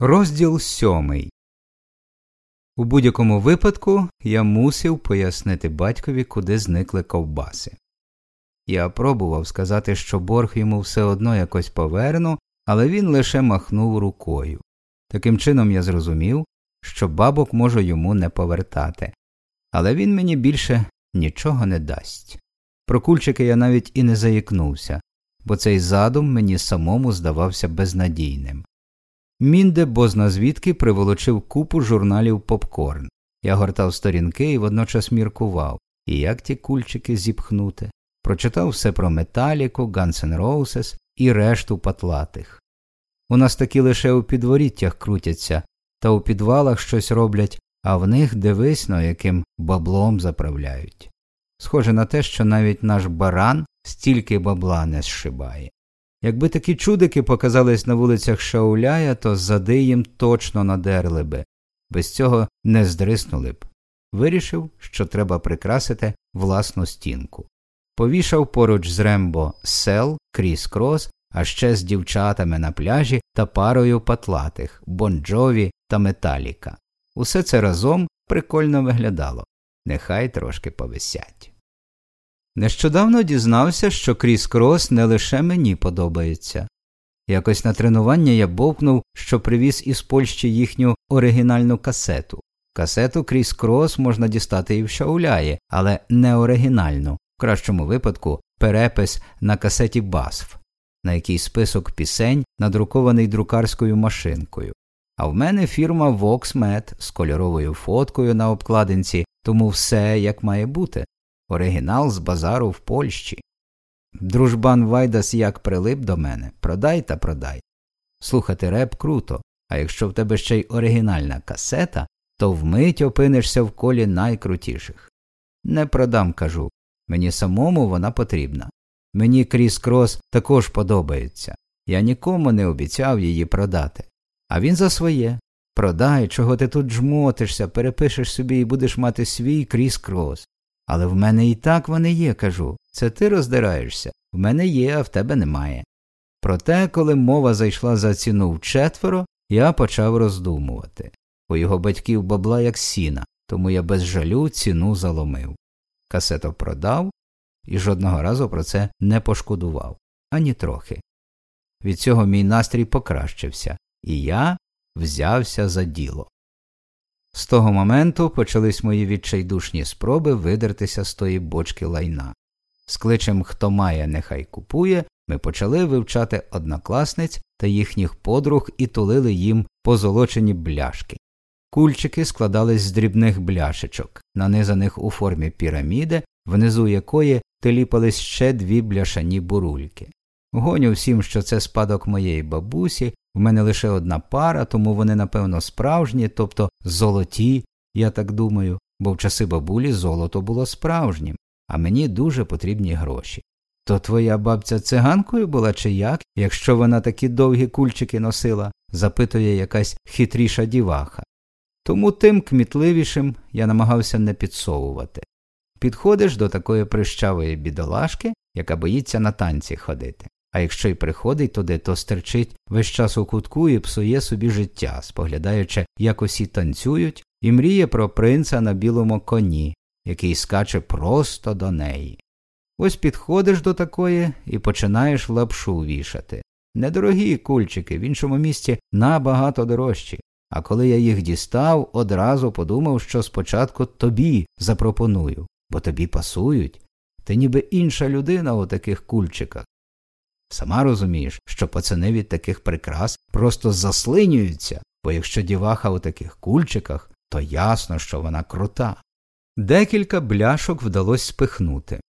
Розділ сьомий. У будь-якому випадку я мусив пояснити батькові, куди зникли ковбаси. Я пробував сказати, що борг йому все одно якось поверну, але він лише махнув рукою. Таким чином я зрозумів, що бабок можу йому не повертати, але він мені більше нічого не дасть. Про кульчики я навіть і не заїкнувся, бо цей задум мені самому здавався безнадійним. Мінде бозна звідки приволочив купу журналів попкорн. Я гортав сторінки і водночас міркував, і як ті кульчики зіпхнути. Прочитав все про Металіку, N' Roses і решту патлатих. У нас такі лише у підворіттях крутяться, та у підвалах щось роблять, а в них дивись на яким баблом заправляють. Схоже на те, що навіть наш баран стільки бабла не зшибає. Якби такі чудики показались на вулицях Шауляя, то зади їм точно надерли би, без цього не здриснули б. Вирішив, що треба прикрасити власну стінку. Повішав поруч з Рембо сел, кріс крос, а ще з дівчатами на пляжі та парою патлатих Бонджові та Металіка. Усе це разом прикольно виглядало. Нехай трошки повисять. Нещодавно дізнався, що Кріс Крос не лише мені подобається. Якось на тренування я бовкнув, що привіз із Польщі їхню оригінальну касету. Касету Кріс Крос можна дістати і в Шауляї, але не оригінальну, в кращому випадку перепис на касеті Басф, на який список пісень надрукований друкарською машинкою. А в мене фірма VoxMed з кольоровою фоткою на обкладинці, тому все як має бути. Оригінал з базару в Польщі. Дружбан Вайдас як прилип до мене продай та продай. Слухати реп круто, а якщо в тебе ще й оригінальна касета, то вмить опинишся в колі найкрутіших. Не продам, кажу. Мені самому вона потрібна. Мені Кріс Крос також подобається. Я нікому не обіцяв її продати. А він за своє. Продай, чого ти тут жмотишся, перепишеш собі і будеш мати свій Кріс Крос. Але в мене і так вони є, кажу. Це ти роздираєшся. В мене є, а в тебе немає. Проте, коли мова зайшла за ціну в четверо, я почав роздумувати. У його батьків бабла як сіна, тому я без жалю ціну заломив. Касету продав і жодного разу про це не пошкодував ані трохи. Від цього мій настрій покращився, і я взявся за діло. З того моменту почались мої відчайдушні спроби видертися з тої бочки лайна. З кличем Хто має, нехай купує, ми почали вивчати однокласниць та їхніх подруг і тулили їм позолочені бляшки. Кульчики складались з дрібних бляшечок, нанизаних у формі піраміди, внизу якої теліпались ще дві бляшані бурульки. Гоню всім, що це спадок моєї бабусі, в мене лише одна пара, тому вони, напевно, справжні, тобто золоті, я так думаю, бо в часи бабулі золото було справжнім, а мені дуже потрібні гроші. То твоя бабця циганкою була чи як, якщо вона такі довгі кульчики носила, запитує якась хитріша діваха. Тому тим кмітливішим я намагався не підсовувати. Підходиш до такої прищавої бідолашки, яка боїться на танці ходити а якщо й приходить туди, то стерчить весь час у кутку і псує собі життя, споглядаючи, як усі танцюють, і мріє про принца на білому коні, який скаче просто до неї. Ось підходиш до такої і починаєш лапшу вішати. Недорогі кульчики в іншому місці набагато дорожчі. А коли я їх дістав, одразу подумав, що спочатку тобі запропоную, бо тобі пасують. Ти ніби інша людина у таких кульчиках, Сама розумієш, що пацани від таких прикрас просто заслинюються, бо якщо діваха у таких кульчиках, то ясно, що вона крута. Декілька бляшок вдалося спихнути,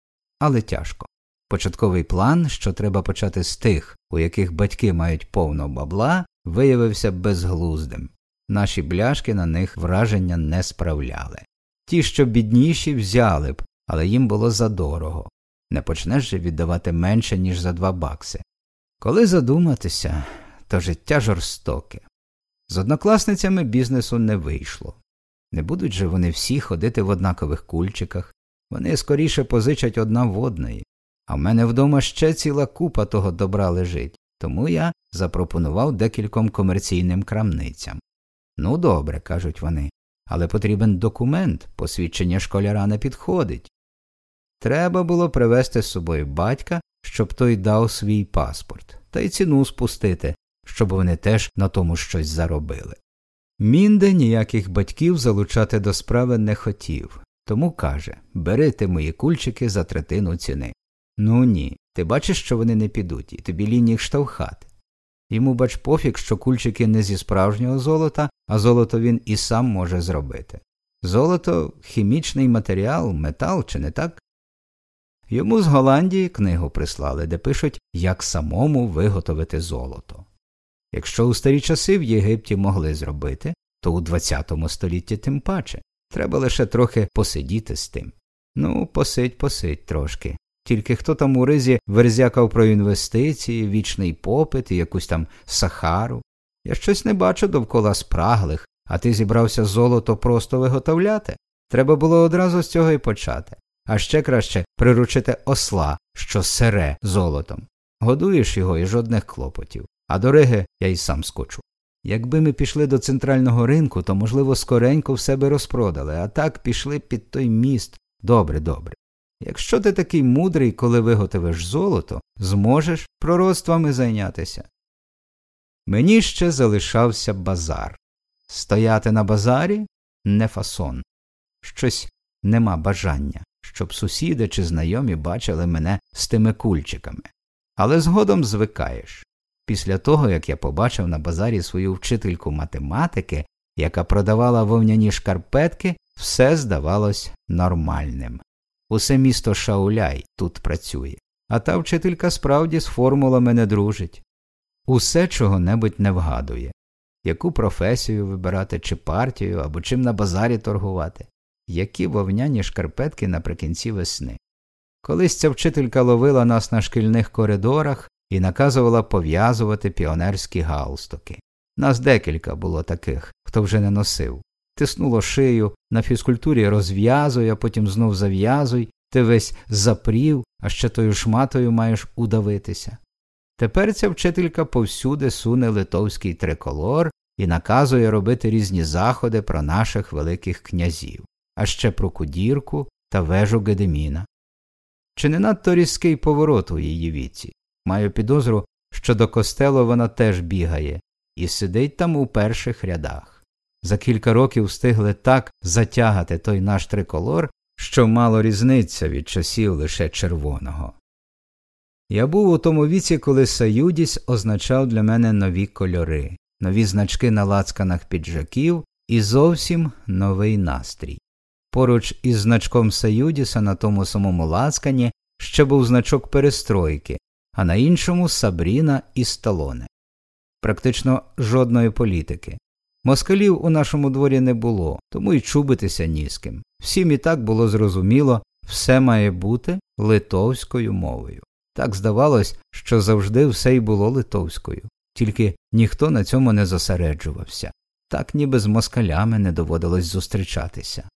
але тяжко. Початковий план, що треба почати з тих, у яких батьки мають повно бабла, виявився безглуздим. Наші бляшки на них враження не справляли. Ті, що бідніші, взяли б, але їм було задорого. Не почнеш же віддавати менше, ніж за два бакси. Коли задуматися, то життя жорстоке. З однокласницями бізнесу не вийшло. Не будуть же вони всі ходити в однакових кульчиках, вони скоріше позичать одна в одної, а в мене вдома ще ціла купа того добра лежить. Тому я запропонував декільком комерційним крамницям. Ну, добре, кажуть вони, але потрібен документ, посвідчення школяра не підходить. Треба було привезти з собою батька, щоб той дав свій паспорт, та й ціну спустити, щоб вони теж на тому щось заробили. Мінде ніяких батьків залучати до справи не хотів, тому каже бери ти мої кульчики за третину ціни. Ну ні, ти бачиш, що вони не підуть, і тобі лінь штовхати. Йому бач пофіг, що кульчики не зі справжнього золота, а золото він і сам може зробити. Золото хімічний матеріал, метал, чи не так? Йому з Голландії книгу прислали, де пишуть, як самому виготовити золото. Якщо у старі часи в Єгипті могли зробити, то у ХХ столітті тим паче. Треба лише трохи посидіти з тим. Ну, посидь, посидь трошки. Тільки хто там у ризі верзякав про інвестиції, вічний попит і якусь там сахару. Я щось не бачу довкола спраглих, а ти зібрався золото просто виготовляти. Треба було одразу з цього і почати. А ще краще приручити осла, що сере золотом. Годуєш його і жодних клопотів. А до Риги я й сам скочу. Якби ми пішли до центрального ринку, то, можливо, скоренько в себе розпродали, а так пішли під той міст. Добре, добре. Якщо ти такий мудрий, коли виготовиш золото, зможеш пророцтвами зайнятися. Мені ще залишався базар. Стояти на базарі не фасон. Щось нема бажання, щоб сусіди чи знайомі бачили мене з тими кульчиками. Але згодом звикаєш. Після того, як я побачив на базарі свою вчительку математики, яка продавала вовняні шкарпетки, все здавалось нормальним. Усе місто Шауляй тут працює, а та вчителька справді з формулами не дружить. Усе чого небудь не вгадує яку професію вибирати, чи партію, або чим на базарі торгувати, які вовняні шкарпетки наприкінці весни. Колись ця вчителька ловила нас на шкільних коридорах і наказувала пов'язувати піонерські галстуки. Нас декілька було таких, хто вже не носив. Тиснуло шию, на фізкультурі розв'язуй, а потім знов зав'язуй, ти весь запрів, а ще тою шматою маєш удавитися. Тепер ця вчителька повсюди суне литовський триколор і наказує робити різні заходи про наших великих князів, а ще про кудірку та вежу Гедеміна. Чи не надто різкий поворот у її віці? Маю підозру, що до костелу вона теж бігає і сидить там у перших рядах. За кілька років встигли так затягати той наш триколор, що мало різниця від часів лише червоного. Я був у тому віці, коли Саюдіс означав для мене нові кольори, нові значки на лацканах піджаків і зовсім новий настрій. Поруч із значком Саюдіса на тому самому лацкані ще був значок перестройки, а на іншому Сабріна і Сталоне. Практично жодної політики. Москалів у нашому дворі не було, тому й чубитися ні з ким. Всім і так було зрозуміло, все має бути литовською мовою. Так здавалось, що завжди все й було литовською, тільки ніхто на цьому не зосереджувався, так ніби з москалями не доводилось зустрічатися.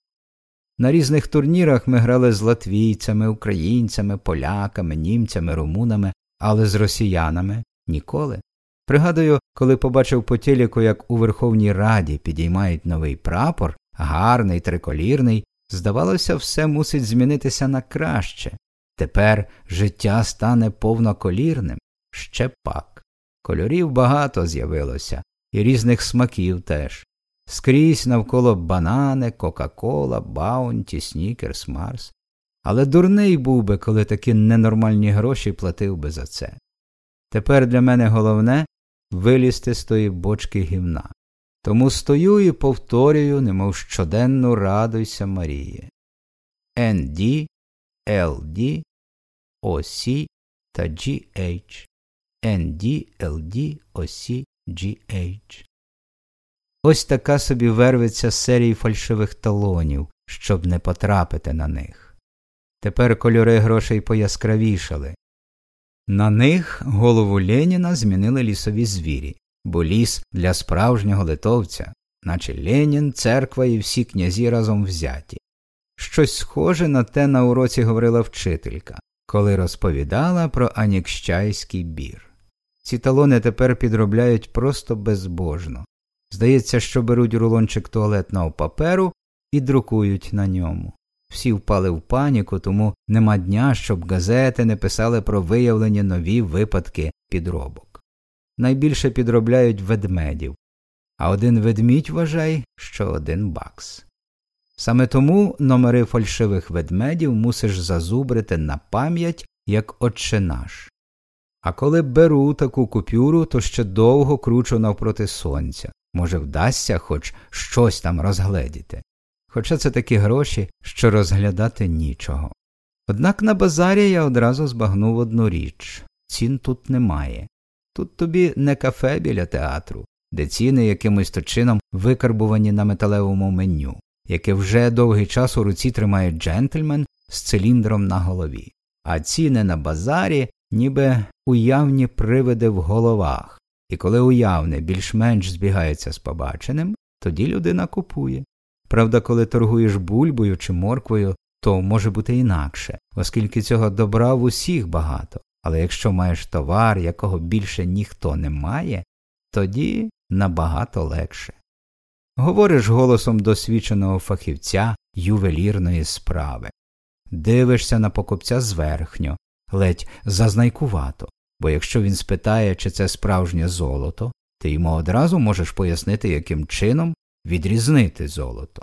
На різних турнірах ми грали з латвійцями, українцями, поляками, німцями, румунами, але з росіянами ніколи. Пригадую, коли побачив по телеку, як у Верховній Раді підіймають новий прапор, гарний, триколірний, здавалося, все мусить змінитися на краще. Тепер життя стане повноколірним, ще пак. Кольорів багато з'явилося, і різних смаків теж. Скрізь навколо банани, Кока-Кола, Баунті, Снікерс, Марс. Але дурний був би, коли такі ненормальні гроші платив би за це. Тепер для мене головне вилізти з тої бочки гівна. Тому стою і повторюю, немов щоденну радуйся Марії. ND, LD, OC та GH. ND, LD, OC, GH. Ось така собі вервиться серії фальшивих талонів, щоб не потрапити на них. Тепер кольори грошей пояскравішали. На них голову Леніна змінили лісові звірі, бо ліс для справжнього литовця, наче Ленін, церква і всі князі разом взяті. Щось схоже на те на уроці говорила вчителька, коли розповідала про Анікщайський бір. Ці талони тепер підробляють просто безбожно. Здається, що беруть рулончик туалетного паперу і друкують на ньому. Всі впали в паніку, тому нема дня, щоб газети не писали про виявлені нові випадки підробок. Найбільше підробляють ведмедів, а один ведмідь вважай, що один бакс. Саме тому номери фальшивих ведмедів мусиш зазубрити на пам'ять як отче наш. А коли беру таку купюру, то ще довго кручу навпроти сонця. Може, вдасться хоч щось там розгледіти. Хоча це такі гроші, що розглядати нічого. Однак на базарі я одразу збагнув одну річ цін тут немає. Тут тобі не кафе біля театру, де ціни якимось то чином викарбувані на металевому меню, яке вже довгий час у руці тримає джентльмен з циліндром на голові, а ціни на базарі ніби уявні привиди в головах, і коли уявне більш-менш збігається з побаченим, тоді людина купує. Правда, коли торгуєш бульбою чи морквою, то може бути інакше, оскільки цього добра в усіх багато, але якщо маєш товар, якого більше ніхто не має, тоді набагато легше. Говориш голосом досвідченого фахівця ювелірної справи, дивишся на покупця зверхньо, ледь зазнайкувато, бо якщо він спитає, чи це справжнє золото, ти йому одразу можеш пояснити, яким чином відрізнити золото.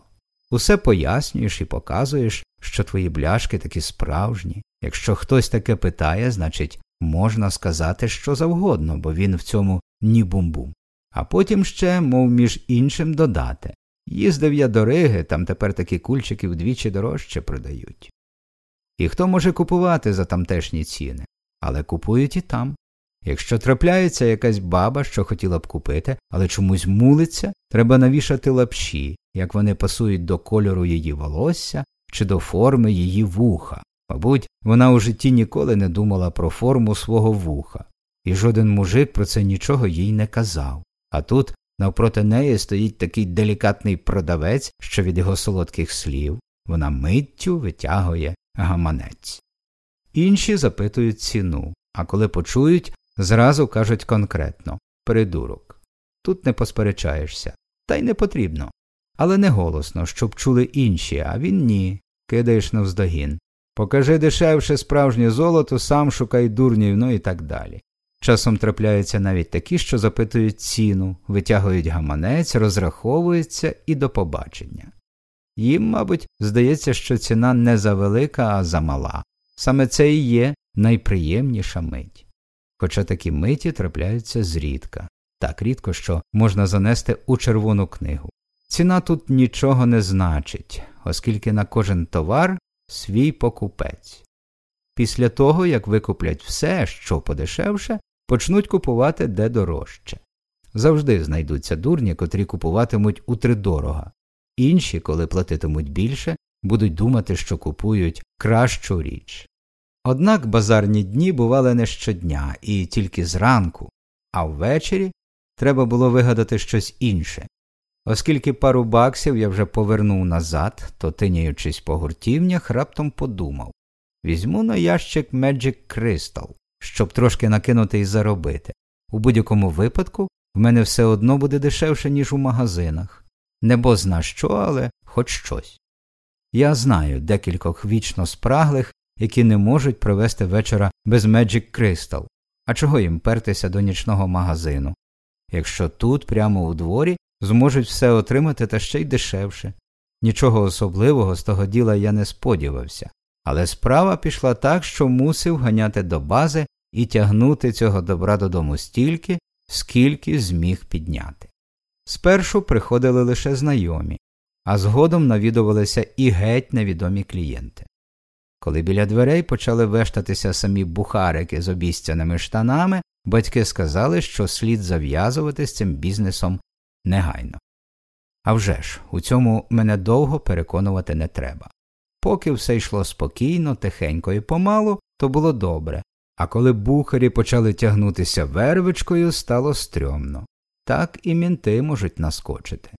Усе пояснюєш і показуєш, що твої бляшки такі справжні. Якщо хтось таке питає, значить можна сказати що завгодно, бо він в цьому ні бум-бум. А потім ще, мов між іншим, додати їздив я до Риги, там тепер такі кульчики вдвічі дорожче продають. І хто може купувати за тамтешні ціни, але купують і там. Якщо трапляється якась баба, що хотіла б купити, але чомусь мулиться, треба навішати лапші, як вони пасують до кольору її волосся чи до форми її вуха. Мабуть, вона у житті ніколи не думала про форму свого вуха, і жоден мужик про це нічого їй не казав. А тут навпроти неї стоїть такий делікатний продавець, що від його солодких слів вона миттю витягує гаманець. Інші запитують ціну, а коли почують, зразу кажуть конкретно придурок. Тут не посперечаєшся, та й не потрібно. Але не голосно, щоб чули інші, а він ні, кидаєш навздогін. Покажи дешевше справжнє золото, сам шукай дурнів, ну і так далі. Часом трапляються навіть такі, що запитують ціну, витягують гаманець, розраховуються і до побачення. Їм, мабуть, здається, що ціна не завелика, а замала. Саме це і є найприємніша мить. Хоча такі миті трапляються зрідка, так рідко, що можна занести у червону книгу. Ціна тут нічого не значить, оскільки на кожен товар свій покупець. Після того, як викуплять все, що подешевше, почнуть купувати де дорожче. Завжди знайдуться дурні, котрі купуватимуть утридорога, інші, коли платитимуть більше, будуть думати, що купують кращу річ. Однак базарні дні бували не щодня і тільки зранку, а ввечері треба було вигадати щось інше. Оскільки пару баксів я вже повернув назад, то, тиняючись по гуртівнях, раптом подумав візьму на ящик Magic Crystal, щоб трошки накинути і заробити. У будь-якому випадку в мене все одно буде дешевше, ніж у магазинах. Небо зна що, але хоч щось. Я знаю декількох вічно спраглих, які не можуть провести вечора без Magic Crystal. А чого їм пертися до нічного магазину? Якщо тут, прямо у дворі, зможуть все отримати та ще й дешевше. Нічого особливого з того діла я не сподівався, але справа пішла так, що мусив ганяти до бази і тягнути цього добра додому стільки, скільки зміг підняти. Спершу приходили лише знайомі, а згодом навідувалися і геть невідомі клієнти. Коли біля дверей почали вештатися самі бухарики з обіцяними штанами, батьки сказали, що слід зав'язувати з цим бізнесом негайно. А вже ж, у цьому мене довго переконувати не треба. Поки все йшло спокійно, тихенько і помалу, то було добре, а коли бухарі почали тягнутися вервичкою, стало стрьомно. Так і мінти можуть наскочити.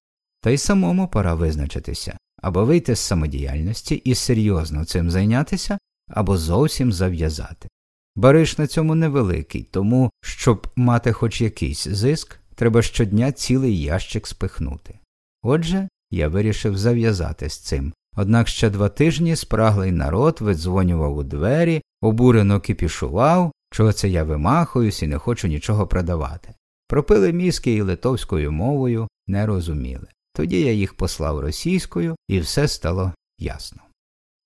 Та й самому пора визначитися або вийти з самодіяльності і серйозно цим зайнятися, або зовсім зав'язати. Бариш на цьому невеликий, тому, щоб мати хоч якийсь зиск, треба щодня цілий ящик спихнути. Отже, я вирішив зав'язати з цим. Однак ще два тижні спраглий народ видзвонював у двері, обурено кипішував, чого це я вимахуюсь і не хочу нічого продавати. Пропили мізки і литовською мовою не розуміли. Тоді я їх послав російською, і все стало ясно.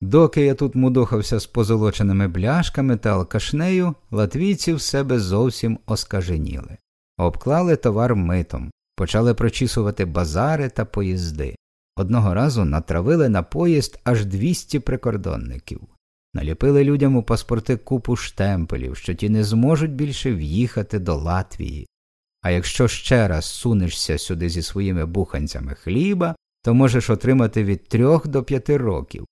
Доки я тут мудохався з позолоченими бляшками та алкашнею, латвійці в себе зовсім оскаженіли, обклали товар митом, почали прочісувати базари та поїзди. Одного разу натравили на поїзд аж 200 прикордонників, наліпили людям у паспорти купу штемпелів, що ті не зможуть більше в'їхати до Латвії. А якщо ще раз сунешся сюди зі своїми буханцями хліба, то можеш отримати від трьох до п'яти років.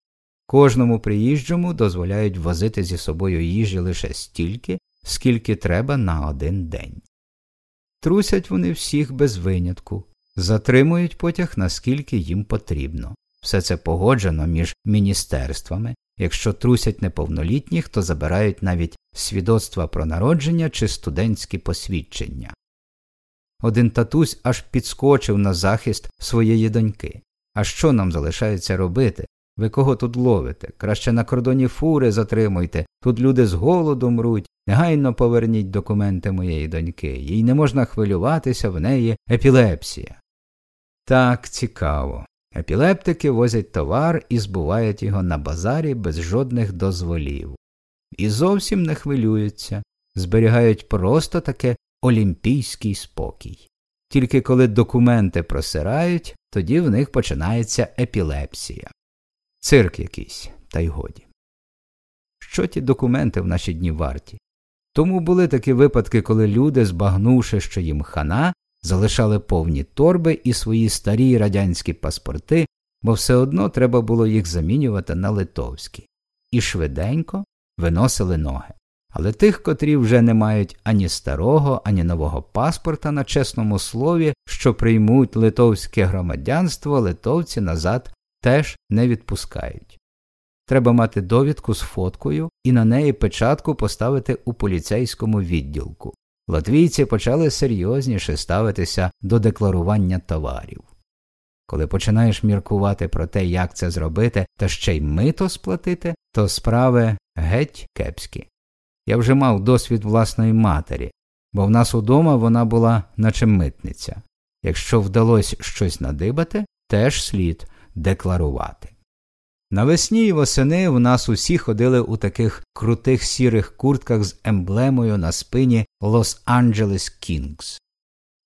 Кожному приїжджому дозволяють возити зі собою їжі лише стільки, скільки треба на один день. Трусять вони всіх без винятку, затримують потяг наскільки їм потрібно. Все це погоджено між міністерствами. Якщо трусять неповнолітніх, то забирають навіть свідоцтва про народження чи студентські посвідчення. Один татусь аж підскочив на захист своєї доньки. А що нам залишається робити? Ви кого тут ловите? Краще на кордоні фури затримуйте, тут люди з голоду мруть, негайно поверніть документи моєї доньки, їй не можна хвилюватися, в неї епілепсія. Так, цікаво. Епілептики возять товар і збувають його на базарі без жодних дозволів. І зовсім не хвилюються, зберігають просто таке олімпійський спокій. Тільки коли документи просирають, тоді в них починається епілепсія. Цирк якийсь, та й годі. Що ті документи в наші дні варті? Тому були такі випадки, коли люди, збагнувши, що їм хана, залишали повні торби і свої старі радянські паспорти, бо все одно треба було їх замінювати на литовські, і швиденько виносили ноги. Але тих, котрі вже не мають ані старого, ані нового паспорта на чесному слові, що приймуть литовське громадянство, литовці назад теж не відпускають. Треба мати довідку з фоткою і на неї печатку поставити у поліцейському відділку. Латвійці почали серйозніше ставитися до декларування товарів. Коли починаєш міркувати про те, як це зробити, та ще й мито сплатити, то справи геть кепські. Я вже мав досвід власної матері, бо в нас удома вона була наче митниця. Якщо вдалося щось надибати, теж слід декларувати. Навесні й восени в нас усі ходили у таких крутих сірих куртках з емблемою на спині Лос-Анджелес Кінгс.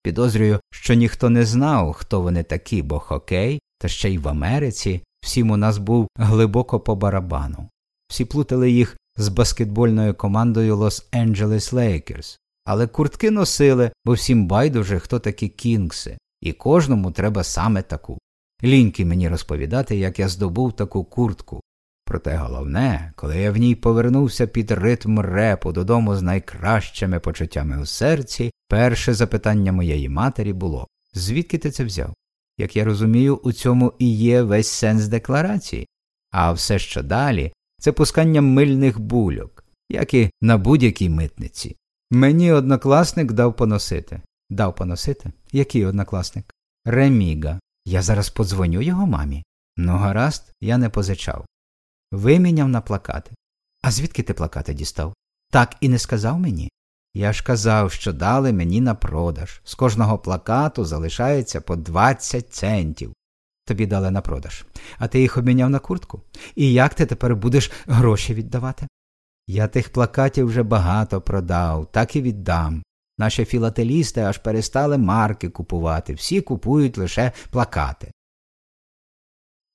Підозрюю, що ніхто не знав, хто вони такі, бо хокей, та ще й в Америці всім у нас був глибоко по барабану. Всі плутали їх з баскетбольною командою Лос-Анджелес Лейкерс, але куртки носили, бо всім байдуже, хто такі кінгси, і кожному треба саме таку. Ліньки мені розповідати, як я здобув таку куртку. Проте головне, коли я в ній повернувся під ритм репу додому з найкращими почуттями у серці, перше запитання моєї матері було звідки ти це взяв? Як я розумію, у цьому і є весь сенс декларації, а все, що далі, це пускання мильних бульок, як і на будь-якій митниці. Мені однокласник дав поносити. Дав поносити? Який однокласник? Реміга. Я зараз подзвоню його мамі. Ну, гаразд, я не позичав. Виміняв на плакати. А звідки ти плакати дістав? Так і не сказав мені. Я ж казав, що дали мені на продаж. З кожного плакату залишається по 20 центів. Тобі дали на продаж. А ти їх обміняв на куртку? І як ти тепер будеш гроші віддавати? Я тих плакатів вже багато продав, так і віддам. Наші філателісти аж перестали марки купувати, всі купують лише плакати.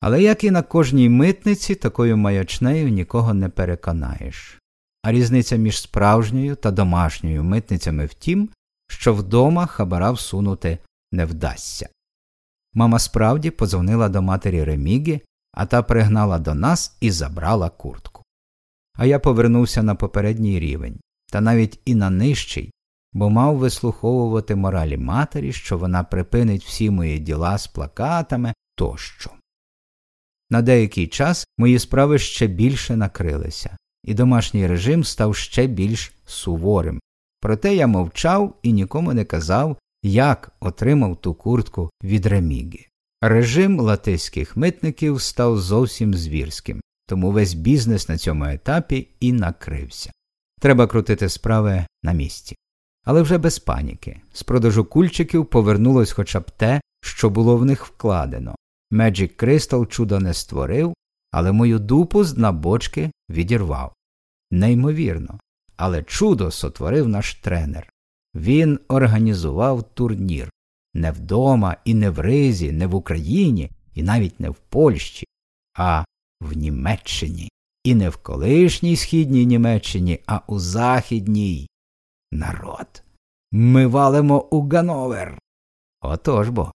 Але як і на кожній митниці, такою маячнею нікого не переконаєш. А різниця між справжньою та домашньою митницями в тім, що вдома хабара всунути не вдасться. Мама справді подзвонила до матері Реміги, а та пригнала до нас і забрала куртку. А я повернувся на попередній рівень, та навіть і на нижчий, бо мав вислуховувати моралі матері, що вона припинить всі мої діла з плакатами тощо. На деякий час мої справи ще більше накрилися. і домашній режим став ще більш суворим. Проте я мовчав і нікому не казав, як отримав ту куртку від реміги. Режим латиських митників став зовсім звірським, тому весь бізнес на цьому етапі і накрився. Треба крутити справи на місці. Але вже без паніки. З продажу кульчиків повернулось хоча б те, що було в них вкладено. Magic Crystal чудо не створив, але мою дупу з дна бочки відірвав. Неймовірно, але чудо сотворив наш тренер. Він організував турнір не вдома і не в Ризі, не в Україні, і навіть не в Польщі, а в Німеччині. І не в колишній східній Німеччині, а у західній. Народ. Ми валимо у Гановер. Отож бо.